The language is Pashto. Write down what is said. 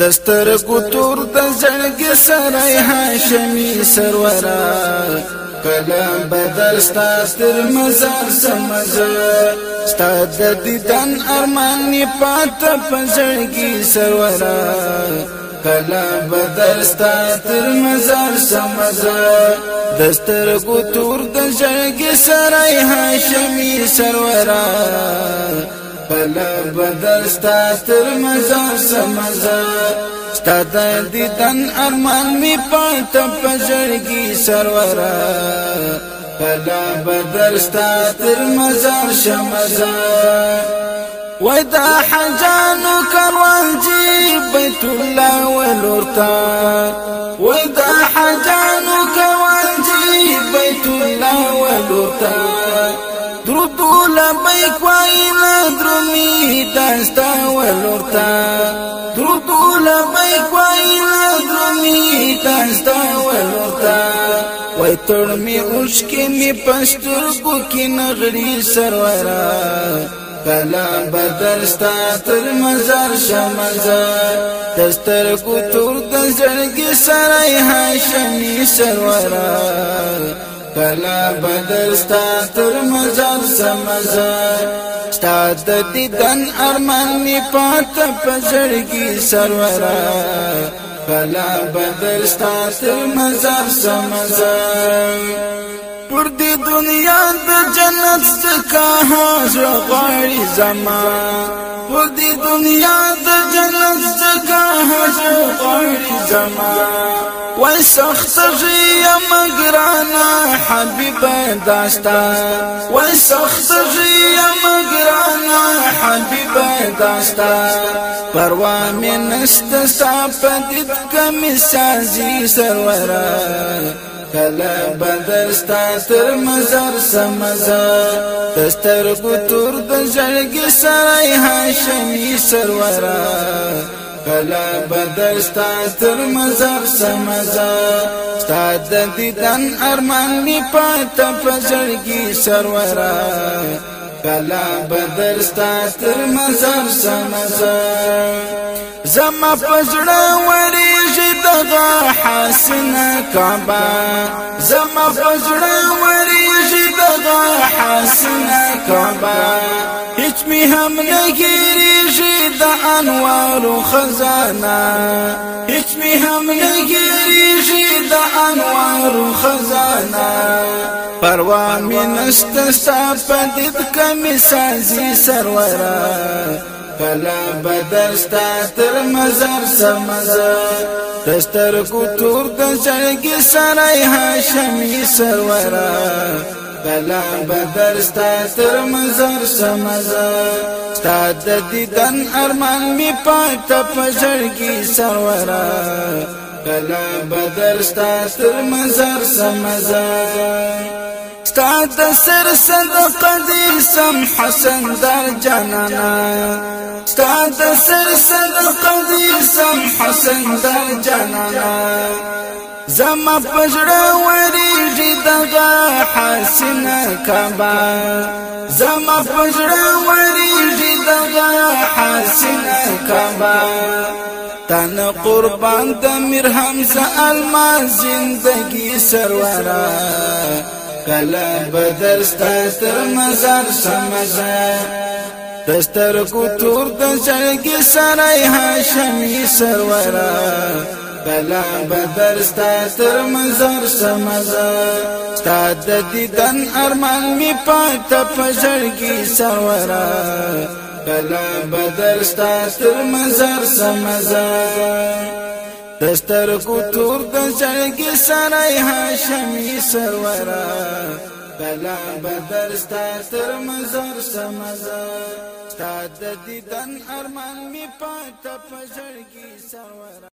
دستر ګتور د زړګي سره هاشمي سرورا کلام بدل ستاسو مزار سمزه ستاد دیدن ارمان نی پات پزړګي سرورا کلام بدل ستاسو مزار سمزه دستر ګتور د زړګي سره هاشمي سرورا کله بدر ستا تر مزار سمزا ستا د دیدن ارمان می پټ پژړګي سرورا کله بدر ستا تر مزار شمزا ودا حجانو کروان جی بیت الله ولورتا ودا حجانو کروان جی بیت الله ولورتا لبیک وای نه درومي داستا ولورتا درود لبیک وای نه درومي داستا ولورتا وای تړ می اوش کې می پښتر کو کې نغړی سرورا کلا بدرستا تر مزار شمزار دستر کو تور د زړګي سره هاشمي سرورا کلا بدرستا تر مزار سمزار ستا د دیدن ارمان می پات پزړګي سرورا کلا بدرستا تر مزار سمزار پر دې دنیا د جنت څخه هاجر غړي زما پر دې دنیا د جنت څخه هاجر غړي زما وای سخت غي مگر حبيب داستا وسخت غيا مگرانا حبيب داستا پروا من است صافت مسازي سازي سرورا کلا بدستا تر مزار سمزا دستر بطور تور د جړګي سرورا کلا بدستا تر مزار سمزا ستا د دیدن ارمان می پات کی سرورا کلا بدستا تر مزار سمزا زما پزړه وری دغه حسن کبا زما پزړه وری دغه حسن کبا هیڅ می هم نه ګریږي د انوارو خزانه هیڅ می هم نه ګریږي د انوارو خزانه پروا می نست صفدت کمی سازي سرورا کلا بدستا تر مزر سمزا دستر کو تور د چړګي سره هاشمي سرورا کلام بدر ستا تر منظر سمزا ستا د دیدن ارمان می پاک ته پژړګي سرورا کلام بدر ستا تر منظر سمزا ستا د سر صدق دی سم حسن در جنانا ستا د سر صدق دی سم حسن در جنانا زما پژړ وری دغه حسن کبا زما پجړه وریږي دغه حسن کبا تن قربان د میر حمزه الما زندگی سرورا کلا بدر ستاست مزار سمزا دستر کو تور د جلګي سره هاشمي سرورا کلا بدر ستا تر منظر سمزا ستا د دیدن ارمان می پات پژړګي سورا کلا بدر ستا تر منظر سمزا دستر کو تور د ژړګي سره هاشمي سورا کلا بدر ستا تر منظر سمزا ستا د دیدن ارمان می پات پژړګي سورا